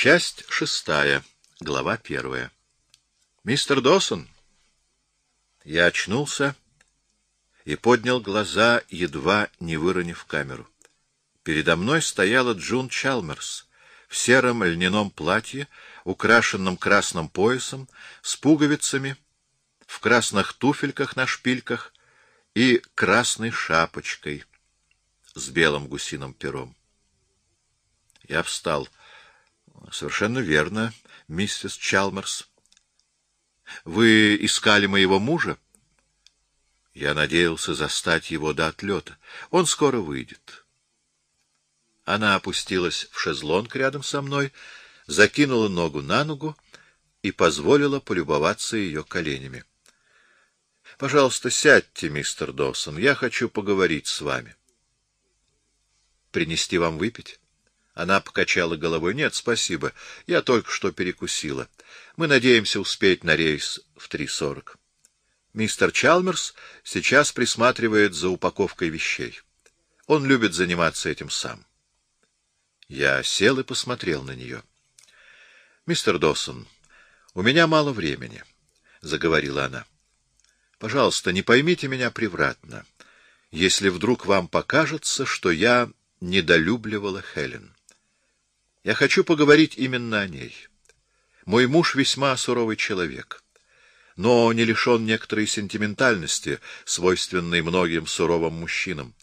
Часть шестая, глава первая. Мистер Досон. Я очнулся и поднял глаза, едва не выронив камеру. Передо мной стояла Джун Чалмерс в сером льняном платье, украшенном красным поясом, с пуговицами, в красных туфельках на шпильках и красной шапочкой с белым гусиным пером. Я встал. — Совершенно верно, миссис Чалмерс. — Вы искали моего мужа? Я надеялся застать его до отлета. Он скоро выйдет. Она опустилась в шезлонг рядом со мной, закинула ногу на ногу и позволила полюбоваться ее коленями. — Пожалуйста, сядьте, мистер Доусон, я хочу поговорить с вами. — Принести вам выпить? Она покачала головой. Нет, спасибо. Я только что перекусила. Мы надеемся успеть на рейс в 3.40. Мистер Чалмерс сейчас присматривает за упаковкой вещей. Он любит заниматься этим сам. Я сел и посмотрел на нее. Мистер Досон, у меня мало времени, заговорила она. Пожалуйста, не поймите меня превратно, если вдруг вам покажется, что я недолюбливала Хелен. Я хочу поговорить именно о ней. Мой муж весьма суровый человек, но не лишен некоторой сентиментальности, свойственной многим суровым мужчинам.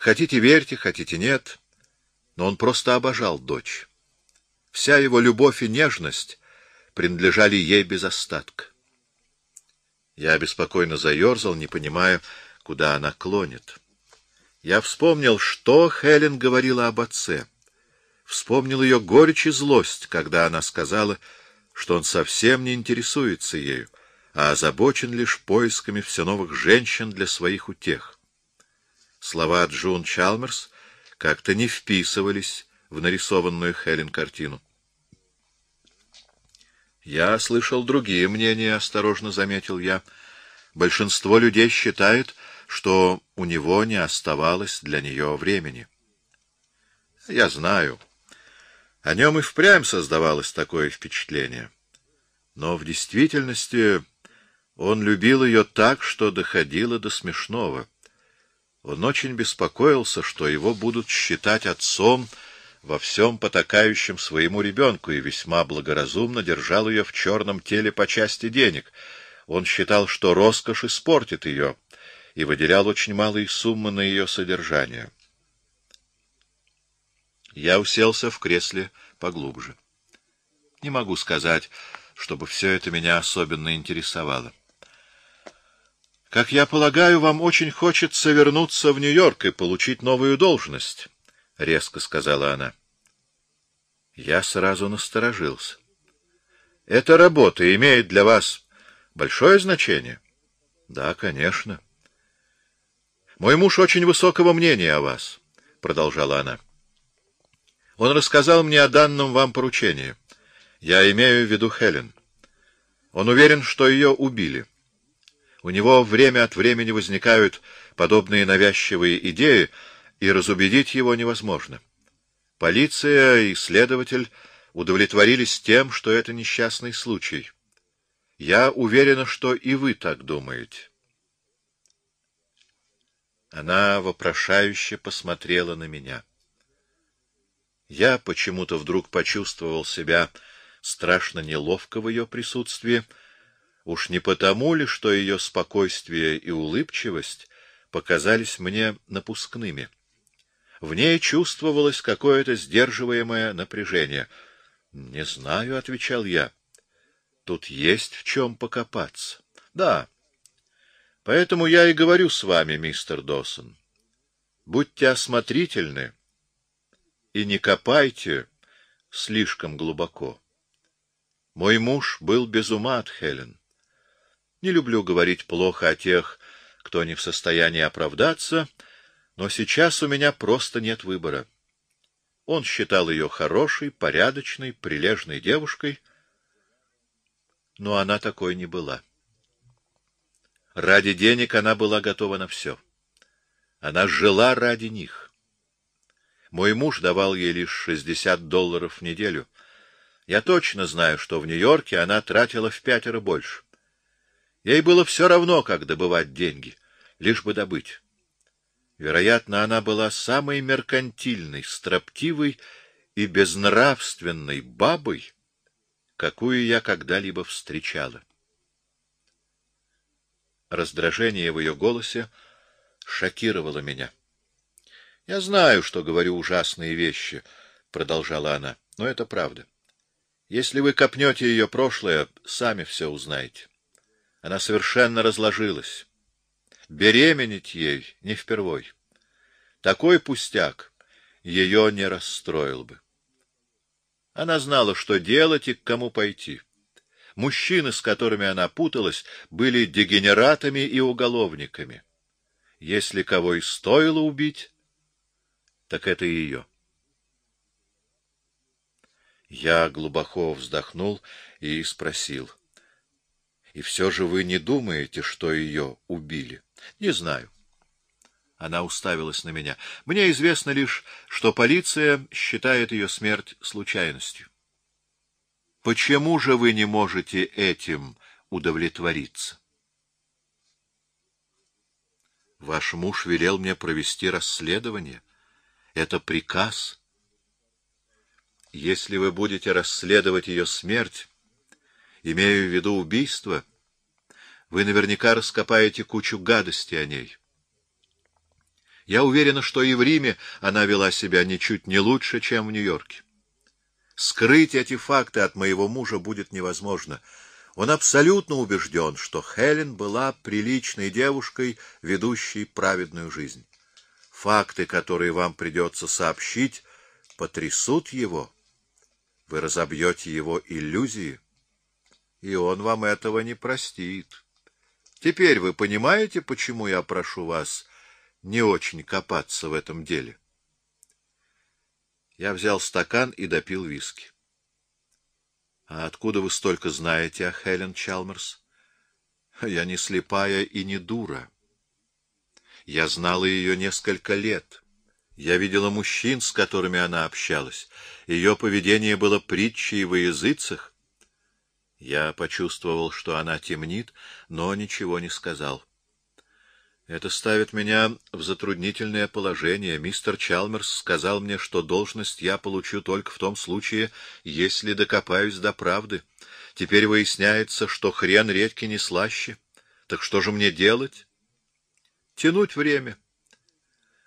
Хотите верьте, хотите нет, но он просто обожал дочь. Вся его любовь и нежность принадлежали ей без остатка. Я беспокойно заерзал, не понимая, куда она клонит. Я вспомнил, что Хелен говорила об отце вспомнил ее горечь и злость, когда она сказала, что он совсем не интересуется ею, а озабочен лишь поисками все новых женщин для своих утех. Слова Джун Чалмерс как-то не вписывались в нарисованную Хелен картину. Я слышал другие мнения, осторожно заметил я. Большинство людей считает, что у него не оставалось для нее времени. Я знаю, о нем и впрямь создавалось такое впечатление. Но в действительности он любил ее так, что доходило до смешного. Он очень беспокоился, что его будут считать отцом во всем потакающим своему ребенку, и весьма благоразумно держал ее в черном теле по части денег. Он считал, что роскошь испортит ее, и выделял очень малые суммы на ее содержание. Я уселся в кресле поглубже. Не могу сказать, чтобы все это меня особенно интересовало. Как я полагаю, вам очень хочется вернуться в Нью-Йорк и получить новую должность, резко сказала она. Я сразу насторожился. Эта работа имеет для вас большое значение? Да, конечно. Мой муж очень высокого мнения о вас, продолжала она. Он рассказал мне о данном вам поручении. Я имею в виду Хелен. Он уверен, что ее убили. У него время от времени возникают подобные навязчивые идеи, и разубедить его невозможно. Полиция и следователь удовлетворились тем, что это несчастный случай. Я уверена, что и вы так думаете. Она вопрошающе посмотрела на меня. Я почему-то вдруг почувствовал себя страшно неловко в ее присутствии, уж не потому ли, что ее спокойствие и улыбчивость показались мне напускными. В ней чувствовалось какое-то сдерживаемое напряжение. Не знаю, отвечал я. Тут есть в чем покопаться. Да. Поэтому я и говорю с вами, мистер Досон. Будьте осмотрительны и не копайте слишком глубоко. Мой муж был без ума от Хелен. Не люблю говорить плохо о тех, кто не в состоянии оправдаться, но сейчас у меня просто нет выбора. Он считал ее хорошей, порядочной, прилежной девушкой, но она такой не была. Ради денег она была готова на все. Она жила ради них. Мой муж давал ей лишь шестьдесят долларов в неделю. Я точно знаю, что в Нью-Йорке она тратила в пятеро больше. Ей было все равно, как добывать деньги, лишь бы добыть. Вероятно, она была самой меркантильной, строптивой и безнравственной бабой, какую я когда-либо встречала. Раздражение в ее голосе шокировало меня. — Я знаю, что говорю ужасные вещи, — продолжала она, — но это правда. Если вы копнете ее прошлое, сами все узнаете. Она совершенно разложилась. Беременеть ей не впервой. Такой пустяк ее не расстроил бы. Она знала, что делать и к кому пойти. Мужчины, с которыми она путалась, были дегенератами и уголовниками. Если кого и стоило убить, так это ее. Я глубоко вздохнул и спросил. — И все же вы не думаете, что ее убили? — Не знаю. Она уставилась на меня. Мне известно лишь, что полиция считает ее смерть случайностью. Почему же вы не можете этим удовлетвориться? Ваш муж велел мне провести расследование. Это приказ. Если вы будете расследовать ее смерть, имея в виду убийство, вы наверняка раскопаете кучу гадости о ней. Я уверена, что и в Риме она вела себя ничуть не лучше, чем в Нью-Йорке. Скрыть эти факты от моего мужа будет невозможно. Он абсолютно убежден, что Хелен была приличной девушкой, ведущей праведную жизнь. Факты, которые вам придется сообщить, потрясут его. Вы разобьете его иллюзии, и он вам этого не простит. Теперь вы понимаете, почему я прошу вас не очень копаться в этом деле. Я взял стакан и допил виски. — А откуда вы столько знаете о Хелен Чалмерс? — Я не слепая и не дура. Я знала ее несколько лет. Я видела мужчин, с которыми она общалась. Ее поведение было притчей во языцах. Я почувствовал, что она темнит, но ничего не сказал. — это ставит меня в затруднительное положение. Мистер Чалмерс сказал мне, что должность я получу только в том случае, если докопаюсь до правды. Теперь выясняется, что хрен редьки не слаще. Так что же мне делать? Тянуть время.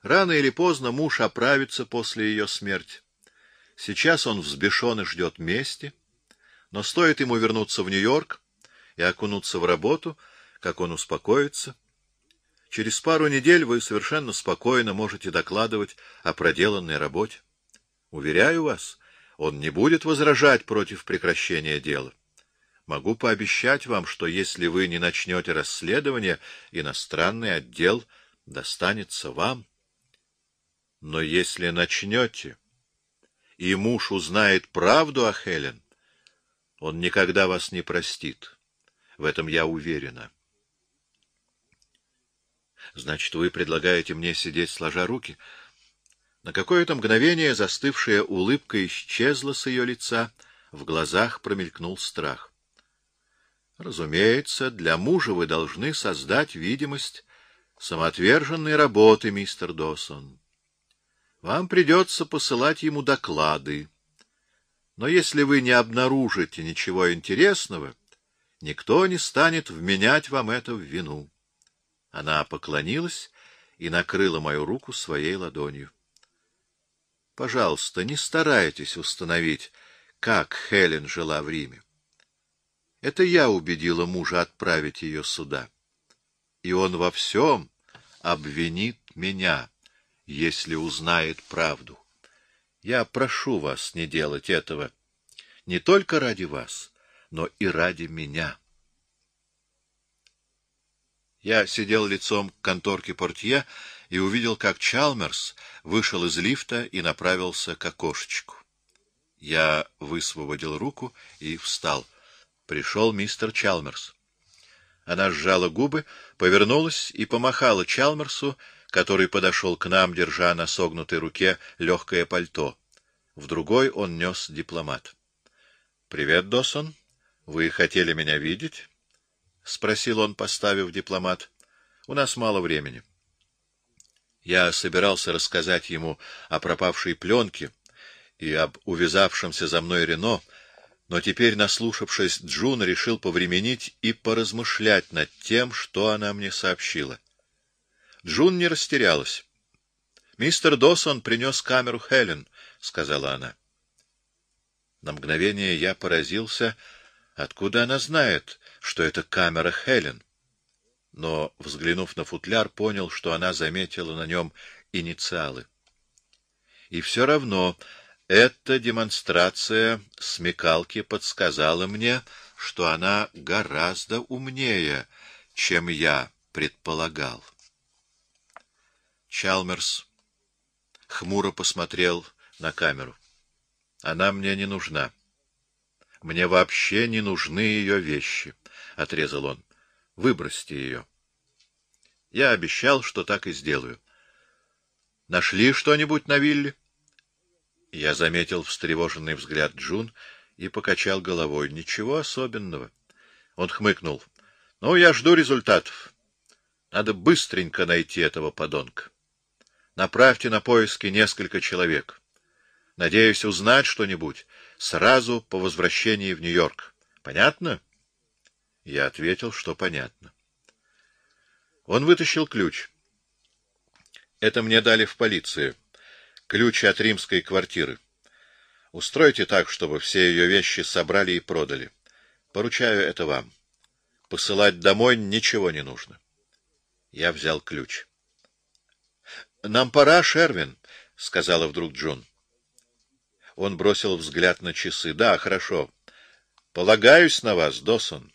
Рано или поздно муж оправится после ее смерти. Сейчас он взбешен и ждет мести, но стоит ему вернуться в Нью-Йорк и окунуться в работу, как он успокоится — Через пару недель вы совершенно спокойно можете докладывать о проделанной работе. Уверяю вас, он не будет возражать против прекращения дела. Могу пообещать вам, что если вы не начнете расследование, иностранный отдел достанется вам. Но если начнете, и муж узнает правду о Хелен, он никогда вас не простит. В этом я уверена. Значит, вы предлагаете мне сидеть сложа руки? На какое-то мгновение застывшая улыбка исчезла с ее лица, в глазах промелькнул страх. Разумеется, для мужа вы должны создать видимость самоотверженной работы, мистер Досон. Вам придется посылать ему доклады. Но если вы не обнаружите ничего интересного, никто не станет вменять вам это в вину. Она поклонилась и накрыла мою руку своей ладонью. — Пожалуйста, не старайтесь установить, как Хелен жила в Риме. Это я убедила мужа отправить ее сюда. И он во всем обвинит меня, если узнает правду. Я прошу вас не делать этого не только ради вас, но и ради меня. Я сидел лицом к конторке портье и увидел, как Чалмерс вышел из лифта и направился к окошечку. Я высвободил руку и встал. Пришел мистер Чалмерс. Она сжала губы, повернулась и помахала Чалмерсу, который подошел к нам, держа на согнутой руке легкое пальто. В другой он нес дипломат. Привет, Досон. Вы хотели меня видеть? — спросил он, поставив дипломат. — У нас мало времени. Я собирался рассказать ему о пропавшей пленке и об увязавшемся за мной Рено, но теперь, наслушавшись Джун, решил повременить и поразмышлять над тем, что она мне сообщила. Джун не растерялась. «Мистер Досон принес камеру Хелен», — сказала она. На мгновение я поразился, откуда она знает, что это камера Хелен. Но, взглянув на футляр, понял, что она заметила на нем инициалы. И все равно эта демонстрация смекалки подсказала мне, что она гораздо умнее, чем я предполагал. Чалмерс хмуро посмотрел на камеру. Она мне не нужна. Мне вообще не нужны ее вещи, — отрезал он. Выбросьте ее. Я обещал, что так и сделаю. Нашли что-нибудь на вилле? Я заметил встревоженный взгляд Джун и покачал головой. Ничего особенного. Он хмыкнул. Ну, я жду результатов. Надо быстренько найти этого подонка. Направьте на поиски несколько человек. Надеюсь узнать что-нибудь сразу по возвращении в Нью-Йорк. Понятно? Я ответил, что понятно. Он вытащил ключ. Это мне дали в полиции. Ключ от римской квартиры. Устройте так, чтобы все ее вещи собрали и продали. Поручаю это вам. Посылать домой ничего не нужно. Я взял ключ. — Нам пора, Шервин, — сказала вдруг Джон. Он бросил взгляд на часы. — Да, хорошо. Полагаюсь на вас, Досон.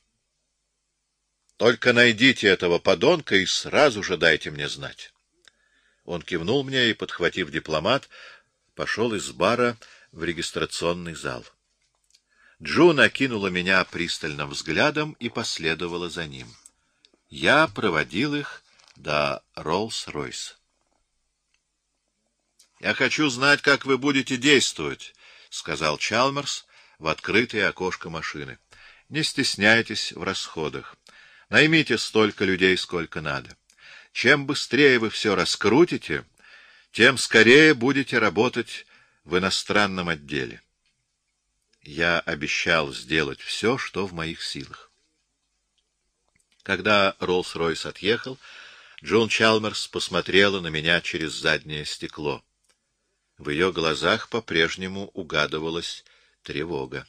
Только найдите этого подонка и сразу же дайте мне знать. Он кивнул мне и, подхватив дипломат, пошел из бара в регистрационный зал. Джун окинула меня пристальным взглядом и последовала за ним. Я проводил их до Роллс-Ройс. Я хочу знать, как вы будете действовать, сказал Чалмерс в открытое окошко машины. Не стесняйтесь в расходах. Наймите столько людей, сколько надо. Чем быстрее вы все раскрутите, тем скорее будете работать в иностранном отделе. Я обещал сделать все, что в моих силах. Когда Роллс-Ройс отъехал, Джон Чалмерс посмотрела на меня через заднее стекло. В ее глазах по-прежнему угадывалась тревога.